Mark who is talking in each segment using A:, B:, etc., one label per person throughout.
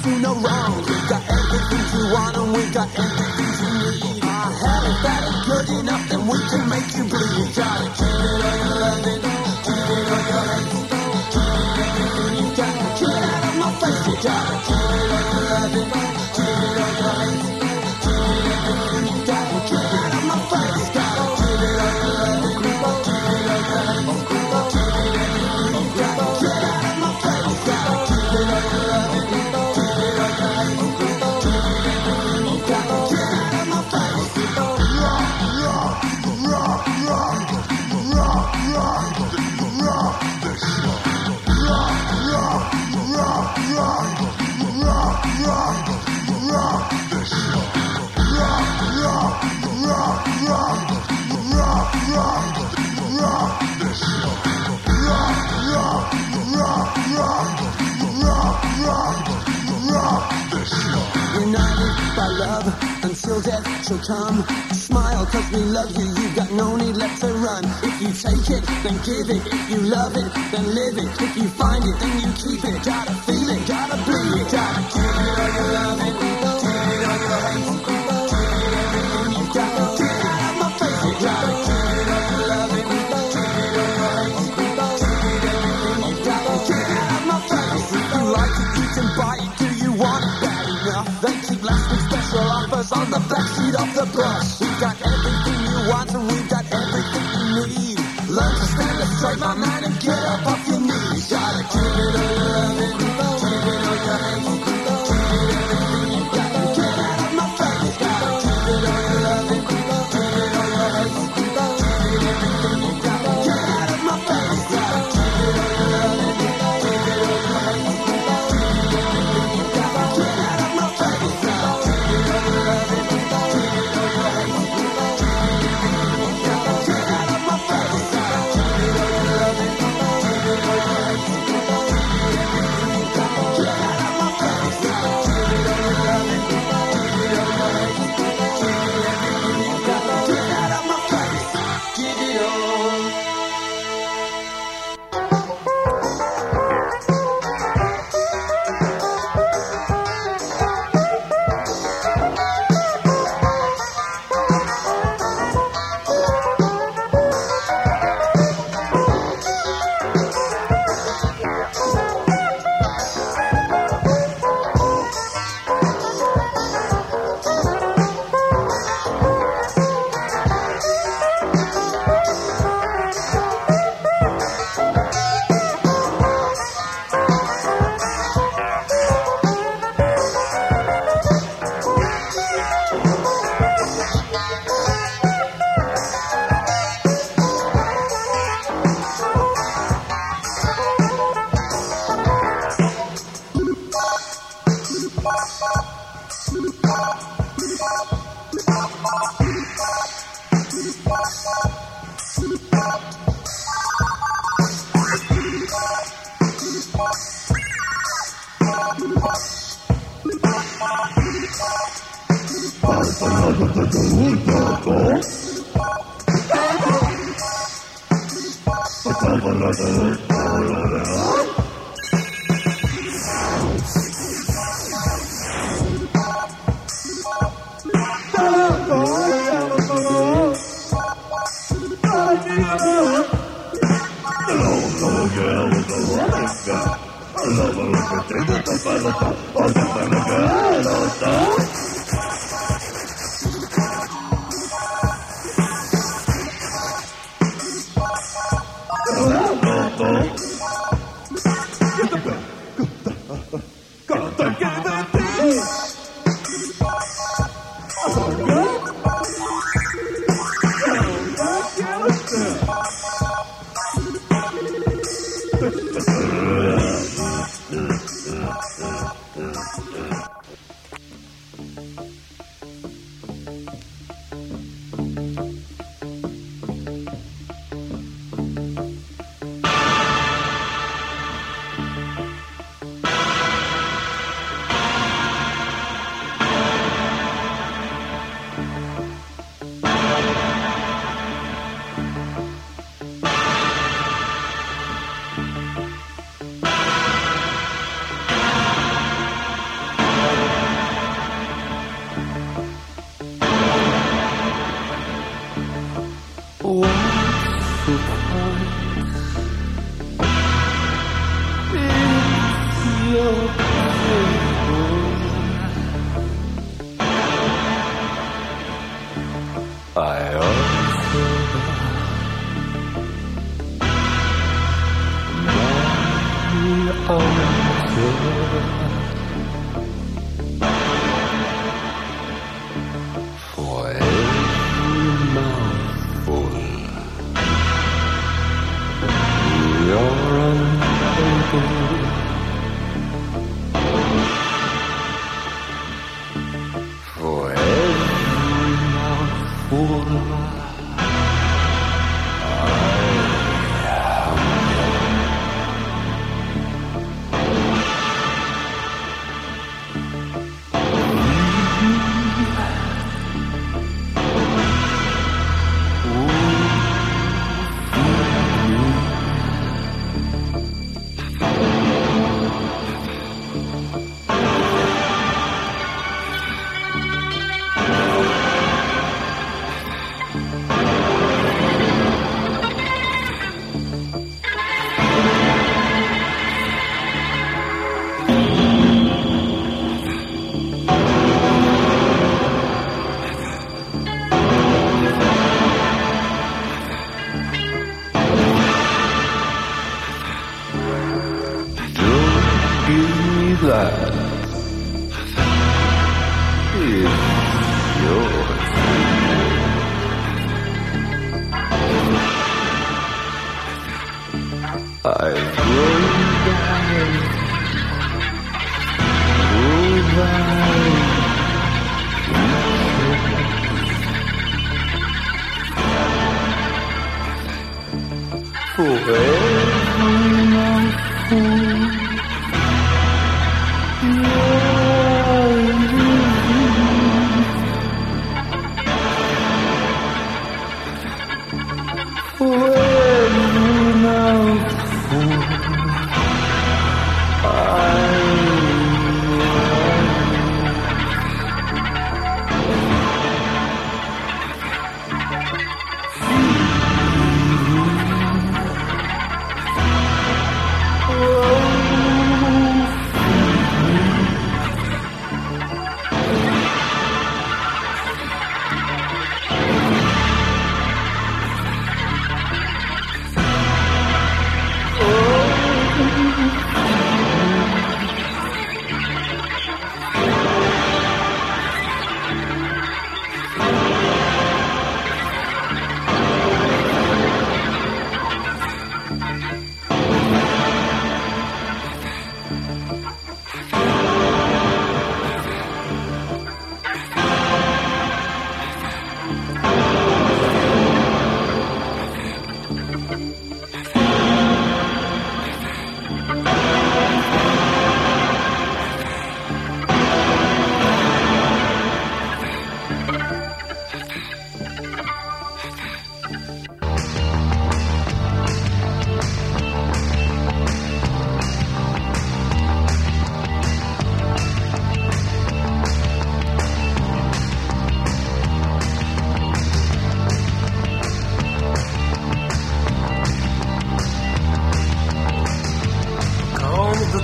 A: nothing around.
B: We got everything you want and we got everything you
A: need. I have
B: it
A: bad
B: and
A: good enough, then we can make you bleed. You gotta keep
B: it on your
A: loving, keep it on your hate. Keep it everything you gotta keep it out of my face. You gotta
B: keep it on
A: so come. Smile, cause we love you, you've got no need left to run. If you take it, then give it. If you love it, then live it. If you find it, then you keep it. Gotta feel it, gotta bleed it, gotta give it or you love it. Give it or you hate it.
B: Mama.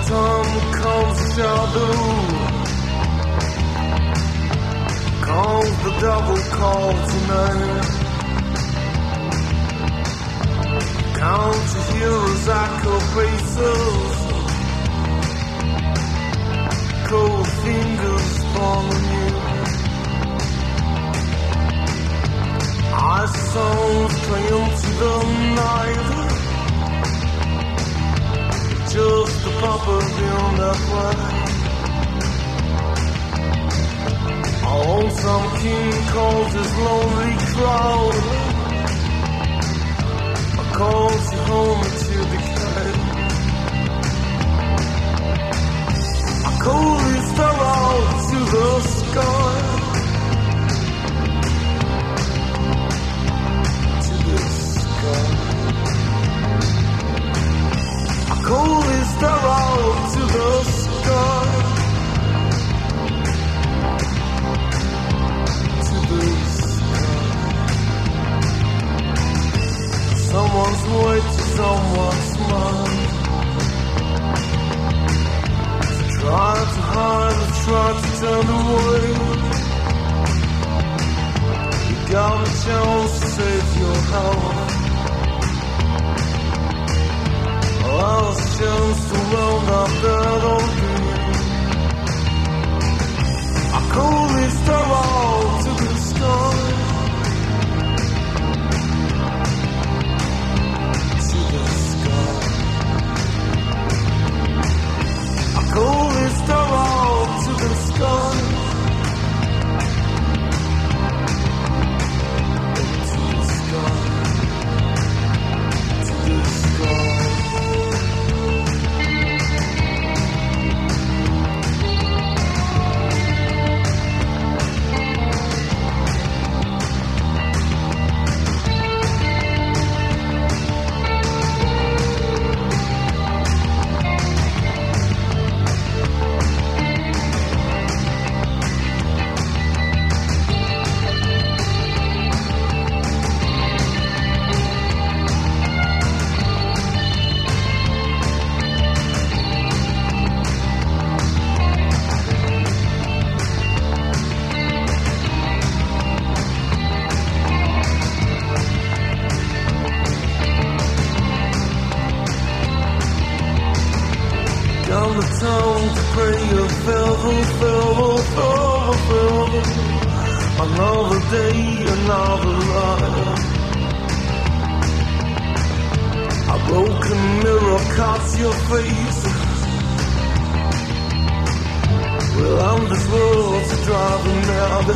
C: tam comes the shadow, comes the devil calls tonight. Count to heroes, echo faces, cold fingers falling you. I saw triumph to the night just a puppet in that line. On some king calls his lonely crowd. I calls you home to the kind. I call you fellow to the sky. Cold is the road to the sky. To the sky. Someone's way to someone's mind. Try to hide, try to turn away. You got a chance to save your health. your face. Well, I'm this world's so driving mad,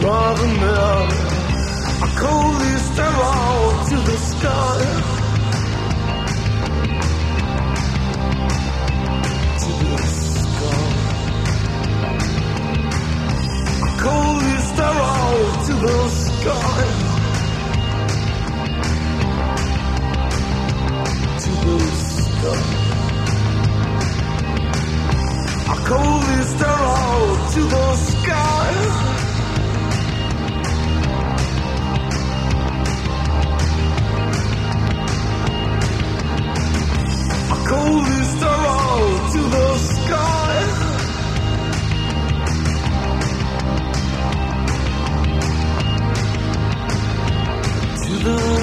C: driving mad. I call stare out to the sky. To the sky. I call stare out to the sky. To the sky. I call this arrow to the sky. I call this arrow to the sky. the